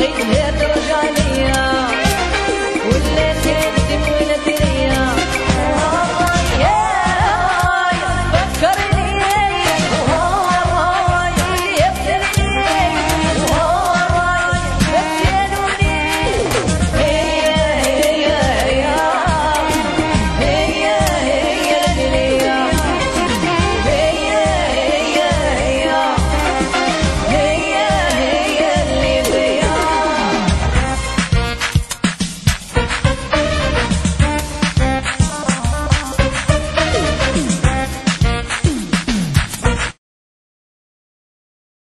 Hey.